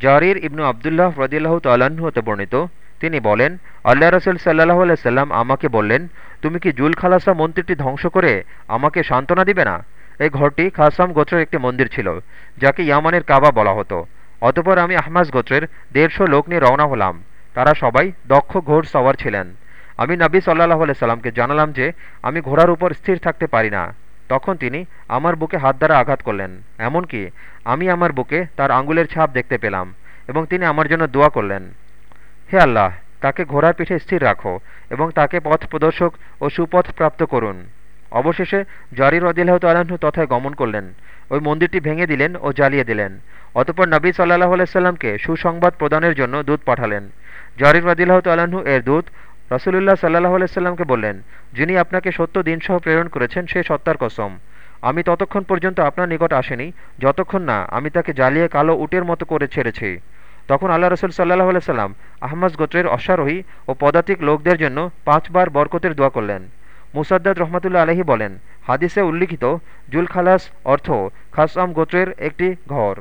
জারির ইবনু আবদুল্লাহ রদিল্লাহ হতে বর্ণিত। তিনি বলেন, আল্লাহ রসুল সাল্লাহ সাল্লাম আমাকে বললেন, তুমি কি জুল খালাসা মন্দিরটি ধ্বংস করে আমাকে সান্ত্বনা দিবে না? এই ঘরটি খাসাম গোত্রের একটি মন্দির ছিল, যাকে ইয়ামানের কাবা বলা হতো। অতপর আমি আহমাজ গোত্রের দেড়শো লোক নিয়ে রওনা হলাম। তারা সবাই দক্ষ ঘোড় সওয়ার ছিলেন। আমি নবী সাল্লাহ সাল্লামকে জানালাম যে, আমি ঘোড়ার উপর স্থির থাকতে পারি না। তখন তিনি আমার বুকে হাত দ্বারা আঘাত করলেন, এমনকি আমি আমার বুকে তার আঙ্গুলের ছাপ দেখতে পেলাম এবং তিনি আমার জন্য দোয়া করলেন। হে আল্লাহ, তাকে ঘোড়ার পিঠে স্থির রাখো এবং তাকে পথ প্রদর্শক ও সুপথ প্রাপ্ত করুন। অবশেষে জারির রদিল্লাহ তাল্লাহ্ন তথায় গমন করলেন, ওই মন্দিরটি ভেঙে দিলেন ও জ্বালিয়ে দিলেন। অতপর নবী সাল্লাহ আলাইসাল্লামকে সুসংবাদ প্রদানের জন্য দূত পাঠালেন। জারির রদিল্লাহ তাল্লাহ্ন এর দূত রসুলুল্লাহ সাল্লাহ আলাইসাল্লামকে বললেন, যিনি আপনাকে সত্য দিনসহ প্রেরণ করেছেন, সে সত্তার কসম। আমি ততক্ষণ পর্যন্ত আপনার নিকট আসেনি, যতক্ষণ না আমি তাকে জ্বালিয়ে কালো উটের মতো করে ছেড়েছি। তখন আল্লাহ রসুল সাল্লাহ সাল্লাম আহমদ গোত্রের অশ্বারোহী ও পদাতিক লোকদের জন্য পাঁচবার বরকতের দোয়া করলেন। মুসাদ্দাদ রহমতুল্লা আলহী বলেন, হাদিসে উল্লিখিত জুল খালাস অর্থ খাসাম গোত্রের একটি ঘর।